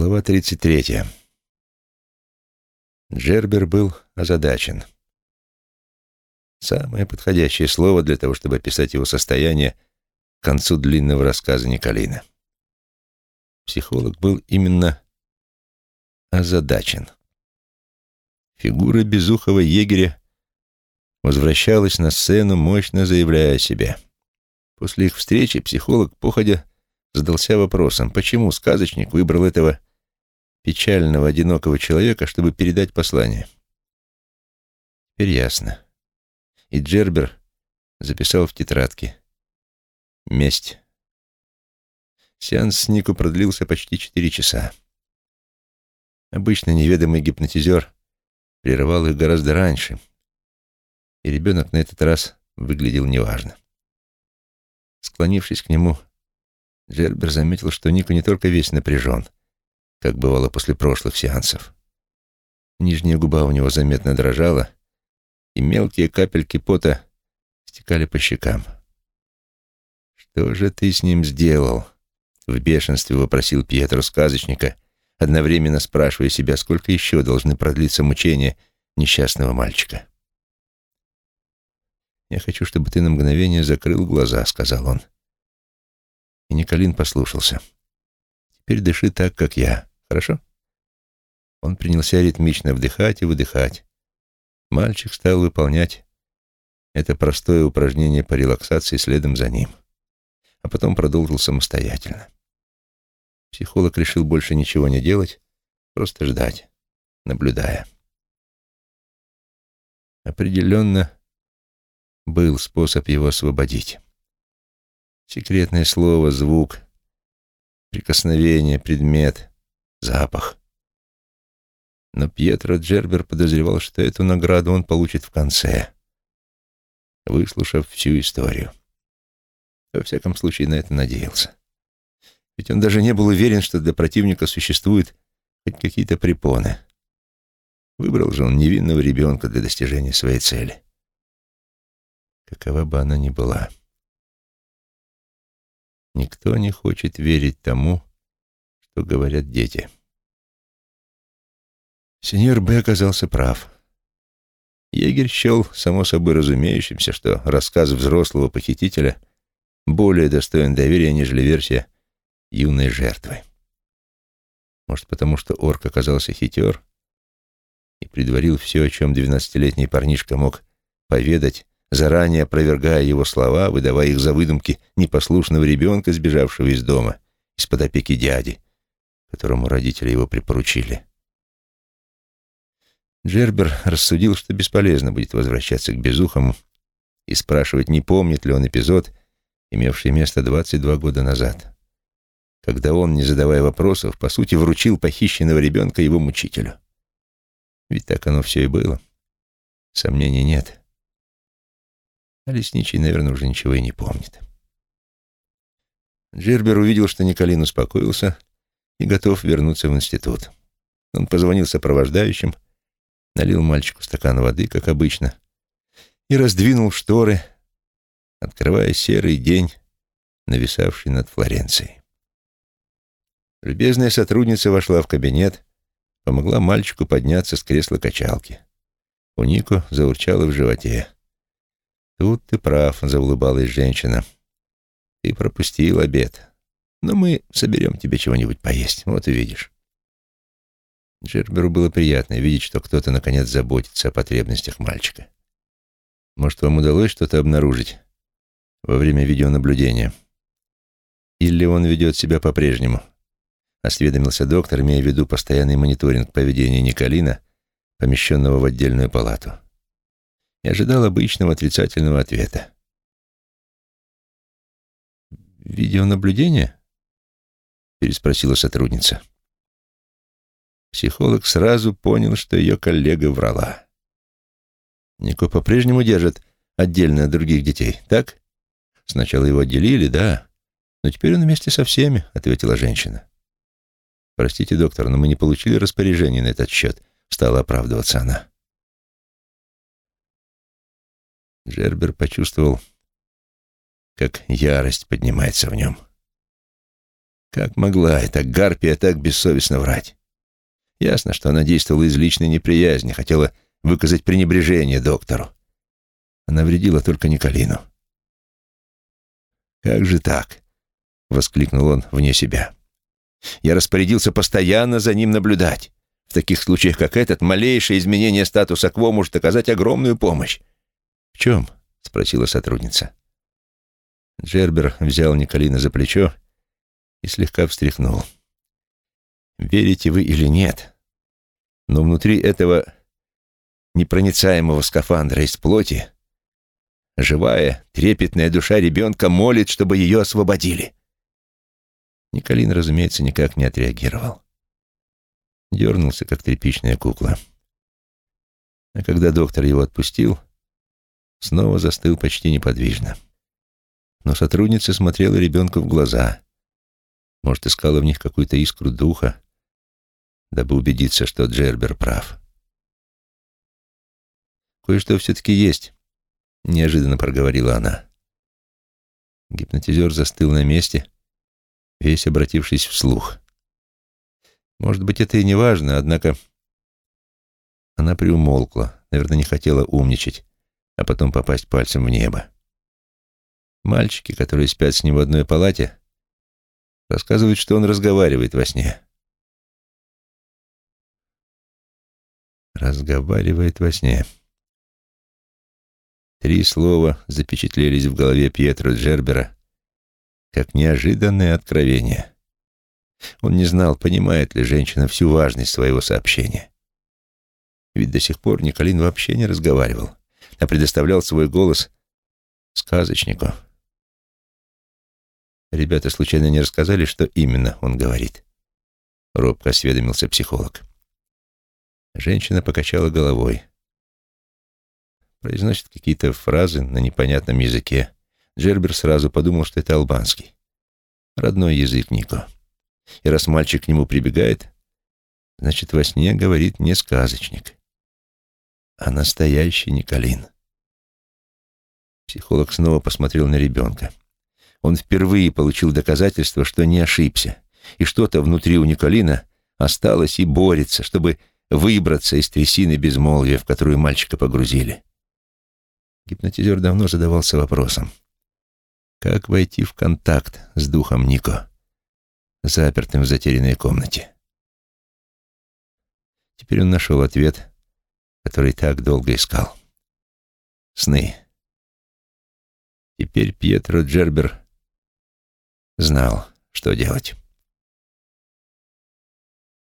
Глава 33. Джербер был озадачен. Самое подходящее слово для того, чтобы описать его состояние к концу длинного рассказа Николина. Психолог был именно озадачен. Фигура безухого егеря возвращалась на сцену, мощно заявляя о себе. После их встречи психолог, походя, задался вопросом, почему сказочник выбрал этого печального, одинокого человека, чтобы передать послание. Теперь ясно. И Джербер записал в тетрадке. Месть. Сеанс с Нику продлился почти четыре часа. Обычно неведомый гипнотизер прерывал их гораздо раньше, и ребенок на этот раз выглядел неважно. Склонившись к нему, Джербер заметил, что Нику не только весь напряжен, как бывало после прошлых сеансов. Нижняя губа у него заметно дрожала, и мелкие капельки пота стекали по щекам. «Что же ты с ним сделал?» — в бешенстве вопросил Пьетро сказочника, одновременно спрашивая себя, сколько еще должны продлиться мучения несчастного мальчика. «Я хочу, чтобы ты на мгновение закрыл глаза», — сказал он. И Николин послушался. «Теперь дыши так, как я, хорошо?» Он принялся ритмично вдыхать и выдыхать. Мальчик стал выполнять это простое упражнение по релаксации следом за ним, а потом продолжил самостоятельно. Психолог решил больше ничего не делать, просто ждать, наблюдая. Определенно был способ его освободить. Секретное слово, звук, прикосновение, предмет, запах. Но Пьетро Джербер подозревал, что эту награду он получит в конце, выслушав всю историю. Во всяком случае, на это надеялся. Ведь он даже не был уверен, что для противника существуют хоть какие-то препоны. Выбрал же он невинного ребенка для достижения своей цели. Какова бы она ни была. Никто не хочет верить тому, что говорят дети. Сеньор Б. оказался прав. Егерь счел само собой разумеющимся, что рассказ взрослого похитителя более достоин доверия, нежели версия юной жертвы. Может, потому что орк оказался хитер и предварил все, о чем двенадцатилетний парнишка мог поведать заранее опровергая его слова, выдавая их за выдумки непослушного ребенка, сбежавшего из дома, из-под опеки дяди, которому родители его припоручили. Джербер рассудил, что бесполезно будет возвращаться к Безухому и спрашивать, не помнит ли он эпизод, имевший место 22 года назад, когда он, не задавая вопросов, по сути, вручил похищенного ребенка его мучителю. Ведь так оно все и было. Сомнений нет. А лесничий, наверное, уже ничего и не помнит. Джербер увидел, что Николин успокоился и готов вернуться в институт. Он позвонил сопровождающим, налил мальчику стакан воды, как обычно, и раздвинул шторы, открывая серый день, нависавший над Флоренцией. Любезная сотрудница вошла в кабинет, помогла мальчику подняться с кресла качалки. У Нико заурчало в животе. «Тут ты прав», — заулыбалась женщина. «Ты пропустил обед. Но мы соберем тебе чего-нибудь поесть, вот увидишь». Джерберу было приятно видеть, что кто-то наконец заботится о потребностях мальчика. «Может, вам удалось что-то обнаружить во время видеонаблюдения? Или он ведет себя по-прежнему?» — осведомился доктор, имея в виду постоянный мониторинг поведения Николина, помещенного в отдельную палату и ожидал обычного отрицательного ответа. «Видеонаблюдение?» — переспросила сотрудница. Психолог сразу понял, что ее коллега врала. Нико по-прежнему держит отдельно от других детей, так? Сначала его отделили, да, но теперь он вместе со всеми, — ответила женщина. Простите, доктор, но мы не получили распоряжения на этот счет, — стала оправдываться она. Джербер почувствовал, как ярость поднимается в нем. Как могла эта гарпия так бессовестно врать? Ясно, что она действовала из личной неприязни, хотела выказать пренебрежение доктору. Она вредила только Николину. «Как же так?» — воскликнул он вне себя. «Я распорядился постоянно за ним наблюдать. В таких случаях, как этот, малейшее изменение статуса КВО может оказать огромную помощь». «В чем?» — спросила сотрудница. Джербер взял Николина за плечо и слегка встряхнул. «Верите вы или нет, но внутри этого непроницаемого скафандра из плоти живая, трепетная душа ребенка молит, чтобы ее освободили». Николин, разумеется, никак не отреагировал. Дернулся, как тряпичная кукла. А когда доктор его отпустил, снова застыл почти неподвижно. Но сотрудница смотрела ребенку в глаза. Может, искала в них какую-то искру духа, дабы убедиться, что Джербер прав. «Кое-что все-таки есть», — неожиданно проговорила она. Гипнотизер застыл на месте, весь обратившись вслух. Может быть, это и не важно, однако... Она приумолкла, наверное, не хотела умничать, а потом попасть пальцем в небо. Мальчики, которые спят с ним в одной палате, рассказывают, что он разговаривает во сне. Разговаривает во сне. Три слова запечатлелись в голове Пьетро Джербера как неожиданное откровение. Он не знал, понимает ли женщина всю важность своего сообщения. Ведь до сих пор Николин вообще не разговаривал, а предоставлял свой голос сказочнику. Ребята случайно не рассказали, что именно он говорит? Робко осведомился психолог. Женщина покачала головой. Произносит какие-то фразы на непонятном языке. Джербер сразу подумал, что это албанский. Родной язык Нико. И раз мальчик к нему прибегает, значит, во сне говорит не сказочник, а настоящий Николин. Психолог снова посмотрел на ребенка. Он впервые получил доказательство, что не ошибся, и что-то внутри у Николина осталось и борется, чтобы выбраться из трясины безмолвия, в которую мальчика погрузили. Гипнотизер давно задавался вопросом, как войти в контакт с духом Нико, запертым в затерянной комнате. Теперь он нашел ответ, который так долго искал. Сны. Теперь Пьетро Джербер знал, что делать.